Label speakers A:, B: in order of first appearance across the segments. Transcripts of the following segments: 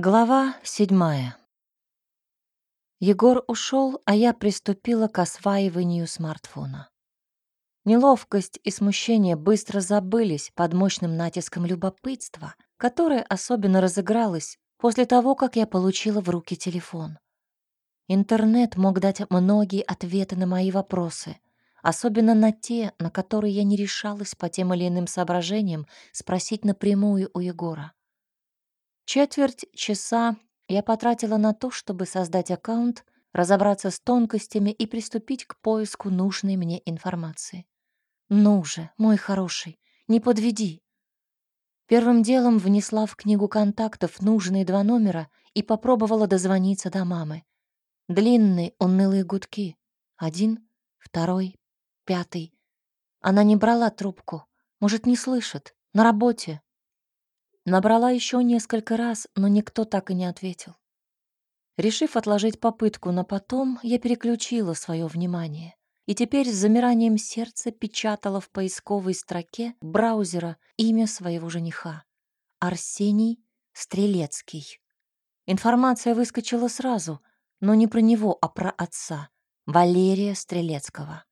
A: Глава седьмая. Егор ушел, а я приступила к осваиванию смартфона. Неловкость и смущение быстро забылись под мощным натиском любопытства, которое особенно разыгралось после того, как я получила в руки телефон. Интернет мог дать многие ответы на мои вопросы, особенно на те, на которые я не решалась по тем или иным соображениям спросить напрямую у Егора. Четверть часа я потратила на то, чтобы создать аккаунт, разобраться с тонкостями и приступить к поиску нужной мне информации. Ну же, мой хороший, не подведи. Первым делом внесла в книгу контактов нужные два номера и попробовала дозвониться до мамы. Длинные унылые гудки. Один, второй, пятый. Она не брала трубку. Может, не слышит. На работе. Набрала еще несколько раз, но никто так и не ответил. Решив отложить попытку на потом, я переключила свое внимание и теперь с замиранием сердца печатала в поисковой строке браузера имя своего жениха — Арсений Стрелецкий. Информация выскочила сразу, но не про него, а про отца, Валерия Стрелецкого.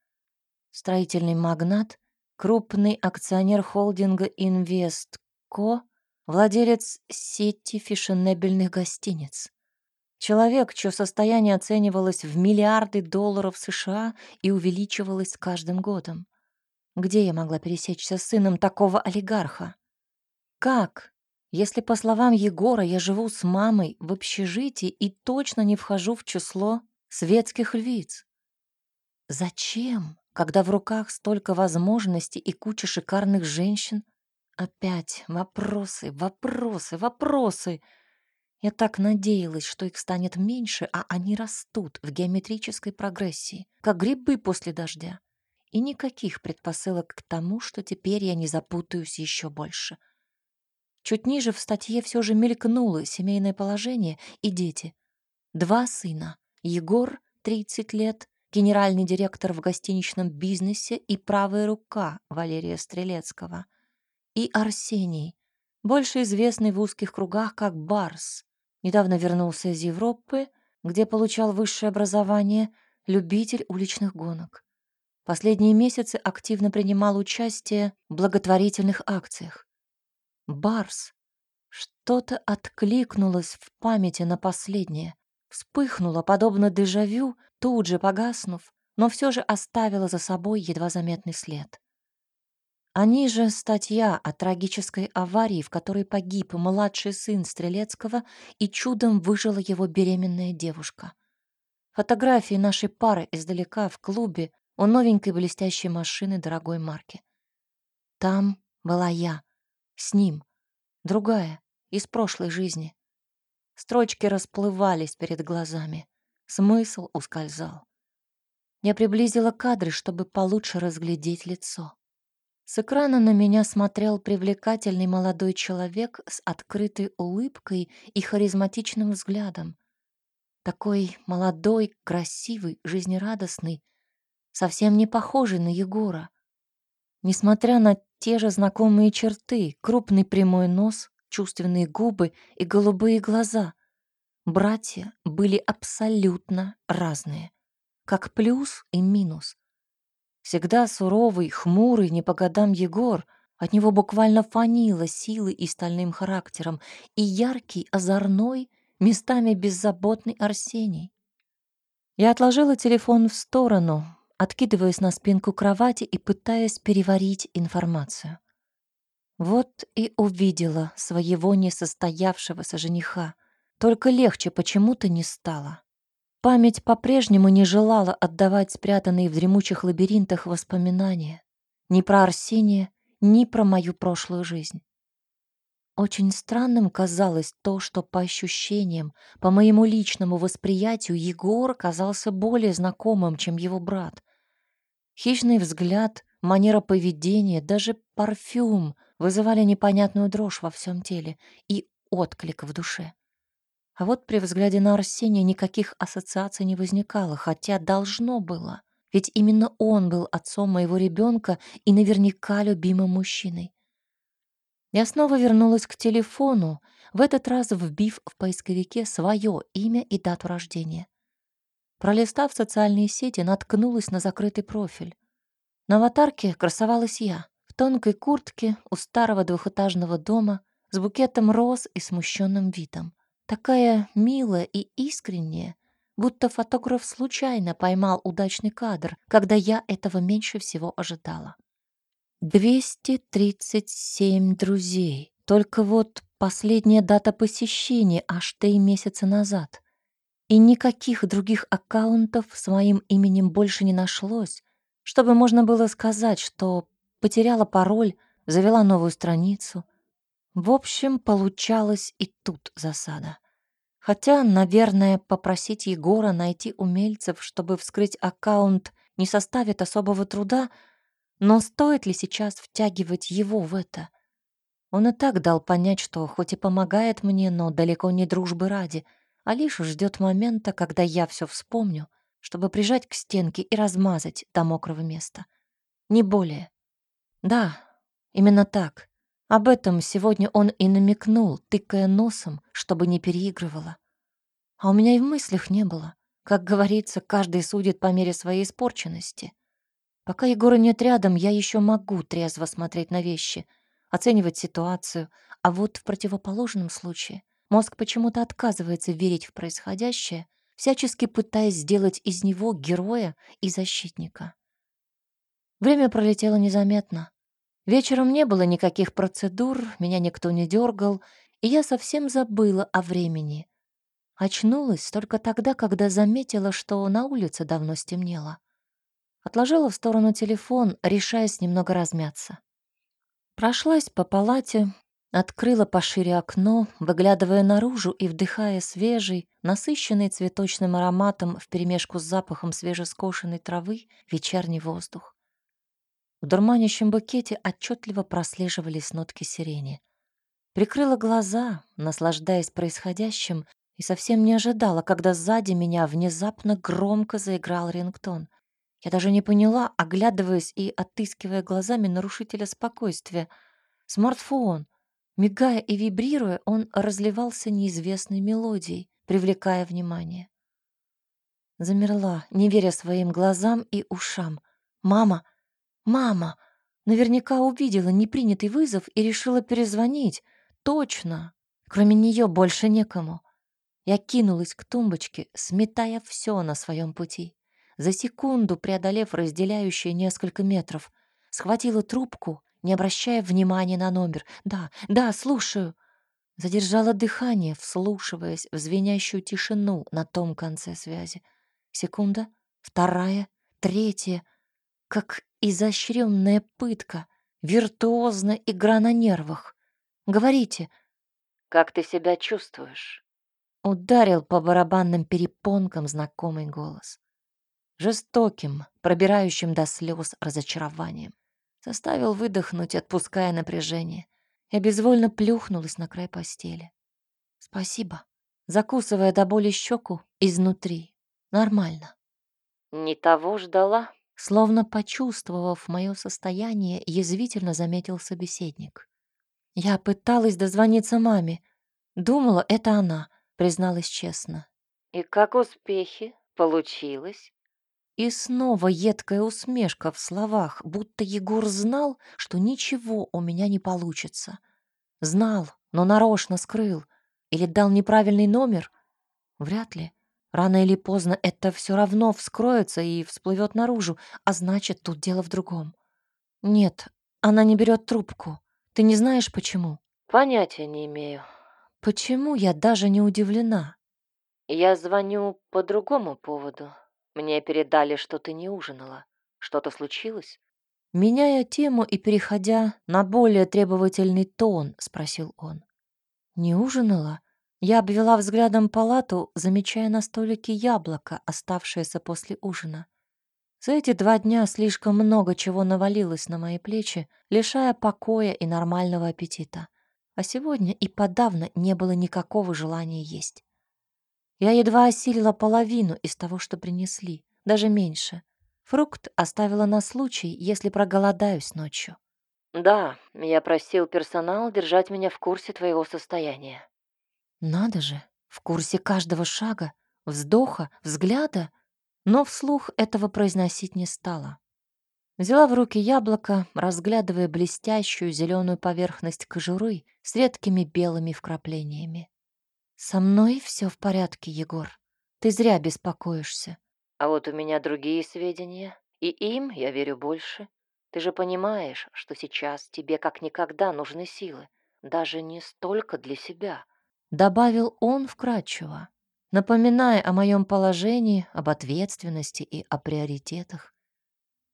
A: Строительный магнат, крупный акционер холдинга «Инвестко», владелец сети фешенебельных гостиниц. Человек, чье состояние оценивалось в миллиарды долларов США и увеличивалось с каждым годом. Где я могла пересечься с сыном такого олигарха? Как, если, по словам Егора, я живу с мамой в общежитии и точно не вхожу в число светских львиц? Зачем, когда в руках столько возможностей и куча шикарных женщин, Опять вопросы, вопросы, вопросы. Я так надеялась, что их станет меньше, а они растут в геометрической прогрессии, как грибы после дождя. И никаких предпосылок к тому, что теперь я не запутаюсь еще больше. Чуть ниже в статье все же мелькнуло семейное положение и дети. Два сына. Егор, 30 лет, генеральный директор в гостиничном бизнесе и правая рука Валерия Стрелецкого — и Арсений, больше известный в узких кругах как Барс. Недавно вернулся из Европы, где получал высшее образование, любитель уличных гонок. Последние месяцы активно принимал участие в благотворительных акциях. Барс. Что-то откликнулось в памяти на последнее. Вспыхнуло, подобно дежавю, тут же погаснув, но все же оставило за собой едва заметный след. Они же статья о трагической аварии, в которой погиб младший сын Стрелецкого и чудом выжила его беременная девушка. Фотографии нашей пары издалека в клубе у новенькой блестящей машины дорогой марки. Там была я, с ним, другая, из прошлой жизни. Строчки расплывались перед глазами, смысл ускользал. Я приблизила кадры, чтобы получше разглядеть лицо. С экрана на меня смотрел привлекательный молодой человек с открытой улыбкой и харизматичным взглядом. Такой молодой, красивый, жизнерадостный, совсем не похожий на Егора. Несмотря на те же знакомые черты, крупный прямой нос, чувственные губы и голубые глаза, братья были абсолютно разные, как плюс и минус. Всегда суровый, хмурый, не по годам Егор, от него буквально фанило силой и стальным характером, и яркий, озорной, местами беззаботный Арсений. Я отложила телефон в сторону, откидываясь на спинку кровати и пытаясь переварить информацию. Вот и увидела своего несостоявшегося жениха. Только легче почему-то не стало. Память по-прежнему не желала отдавать спрятанные в дремучих лабиринтах воспоминания ни про Арсения, ни про мою прошлую жизнь. Очень странным казалось то, что по ощущениям, по моему личному восприятию, Егор казался более знакомым, чем его брат. Хищный взгляд, манера поведения, даже парфюм вызывали непонятную дрожь во всем теле и отклик в душе. А вот при взгляде на Арсения никаких ассоциаций не возникало, хотя должно было. Ведь именно он был отцом моего ребенка и наверняка любимым мужчиной. Я снова вернулась к телефону, в этот раз вбив в поисковике свое имя и дату рождения. Пролистав социальные сети, наткнулась на закрытый профиль. На аватарке красовалась я в тонкой куртке у старого двухэтажного дома с букетом роз и смущенным видом. Такая милая и искренняя, будто фотограф случайно поймал удачный кадр, когда я этого меньше всего ожидала. 237 друзей. Только вот последняя дата посещения аж три месяца назад. И никаких других аккаунтов с моим именем больше не нашлось, чтобы можно было сказать, что потеряла пароль, завела новую страницу. В общем, получалось и тут засада. Хотя, наверное, попросить Егора найти умельцев, чтобы вскрыть аккаунт, не составит особого труда, но стоит ли сейчас втягивать его в это? Он и так дал понять, что хоть и помогает мне, но далеко не дружбы ради, а лишь ждет момента, когда я все вспомню, чтобы прижать к стенке и размазать до мокрого места. Не более. Да, именно так. Об этом сегодня он и намекнул, тыкая носом, чтобы не переигрывала. А у меня и в мыслях не было. Как говорится, каждый судит по мере своей испорченности. Пока Егора нет рядом, я еще могу трезво смотреть на вещи, оценивать ситуацию, а вот в противоположном случае мозг почему-то отказывается верить в происходящее всячески пытаясь сделать из него героя и защитника. Время пролетело незаметно. Вечером не было никаких процедур, меня никто не дергал, и я совсем забыла о времени. Очнулась только тогда, когда заметила, что на улице давно стемнело. Отложила в сторону телефон, решаясь немного размяться. Прошлась по палате, Открыла пошире окно, выглядывая наружу и вдыхая свежий, насыщенный цветочным ароматом вперемешку с запахом свежескошенной травы вечерний воздух. В дурманящем букете отчетливо прослеживались нотки сирени. Прикрыла глаза, наслаждаясь происходящим, и совсем не ожидала, когда сзади меня внезапно громко заиграл рингтон. Я даже не поняла, оглядываясь и отыскивая глазами нарушителя спокойствия. Смартфон — Мигая и вибрируя, он разливался неизвестной мелодией, привлекая внимание. Замерла, не веря своим глазам и ушам. «Мама! Мама!» Наверняка увидела непринятый вызов и решила перезвонить. Точно! Кроме нее больше некому. Я кинулась к тумбочке, сметая все на своем пути. За секунду преодолев разделяющие несколько метров, схватила трубку не обращая внимания на номер. «Да, да, слушаю». Задержала дыхание, вслушиваясь в звенящую тишину на том конце связи. Секунда, вторая, третья. Как изощренная пытка, виртуозно игра на нервах. «Говорите». «Как ты себя чувствуешь?» Ударил по барабанным перепонкам знакомый голос. Жестоким, пробирающим до слез разочарованием. Заставил выдохнуть, отпуская напряжение. Я безвольно плюхнулась на край постели. Спасибо. Закусывая до боли щеку изнутри. Нормально.
B: Не того ждала?
A: Словно почувствовав мое состояние, язвительно заметил собеседник. Я пыталась дозвониться маме. Думала, это она, призналась честно.
B: И как успехи? Получилось?
A: И снова едкая усмешка в словах, будто Егор знал, что ничего у меня не получится. Знал, но нарочно скрыл. Или дал неправильный номер? Вряд ли. Рано или поздно это все равно вскроется и всплывет наружу, а значит, тут дело в другом. Нет, она не берет трубку. Ты не знаешь, почему?
B: Понятия не имею.
A: Почему я даже не удивлена?
B: Я звоню по другому поводу. Мне передали, что ты не ужинала. Что-то случилось?
A: Меняя тему и переходя на более требовательный тон, спросил он. Не ужинала? Я обвела взглядом палату, замечая на столике яблоко, оставшееся после ужина. За эти два дня слишком много чего навалилось на мои плечи, лишая покоя и нормального аппетита. А сегодня и подавно не было никакого желания есть. Я едва осилила половину из того, что принесли, даже меньше. Фрукт оставила на случай, если проголодаюсь ночью.
B: «Да, я просил персонал держать меня в курсе твоего состояния».
A: Надо же, в курсе каждого шага, вздоха, взгляда, но вслух этого произносить не стала. Взяла в руки яблоко, разглядывая блестящую зеленую поверхность кожуры с редкими белыми вкраплениями. «Со мной все в порядке, Егор. Ты зря беспокоишься».
B: «А вот у меня другие сведения, и им я верю больше. Ты же понимаешь, что сейчас тебе как никогда нужны силы, даже не столько для себя».
A: Добавил он вкратчиво, напоминая о моем положении, об ответственности и о приоритетах.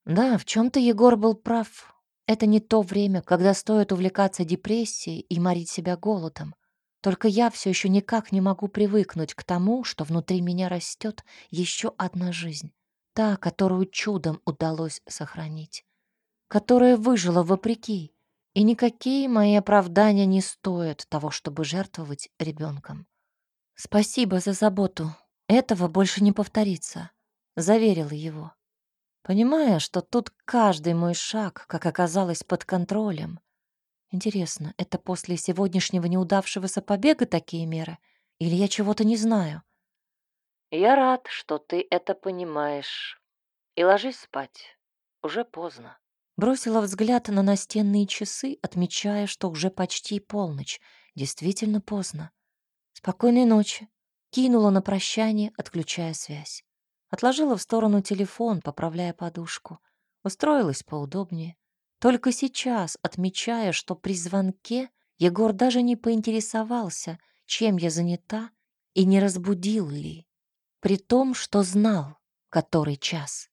A: Да, в чем-то Егор был прав. Это не то время, когда стоит увлекаться депрессией и морить себя голодом. Только я все еще никак не могу привыкнуть к тому, что внутри меня растет еще одна жизнь. Та, которую чудом удалось сохранить. Которая выжила вопреки. И никакие мои оправдания не стоят того, чтобы жертвовать ребенком. Спасибо за заботу. Этого больше не повторится. Заверила его. Понимая, что тут каждый мой шаг, как оказалось, под контролем, Интересно, это после сегодняшнего неудавшегося побега такие меры? Или я чего-то не знаю?
B: Я рад, что ты это понимаешь. И ложись спать. Уже поздно.
A: Бросила взгляд на настенные часы, отмечая, что уже почти полночь. Действительно поздно. Спокойной ночи. Кинула на прощание, отключая связь. Отложила в сторону телефон, поправляя подушку. Устроилась поудобнее. Только сейчас, отмечая, что при звонке Егор даже не поинтересовался, чем я занята и не разбудил ли, при том, что знал, который час.